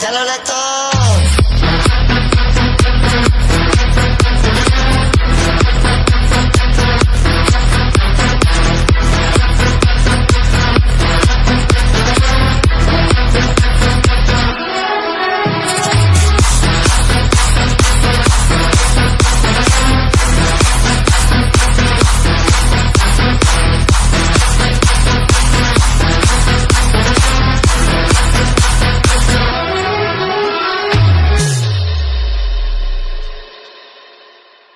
Ya lo leto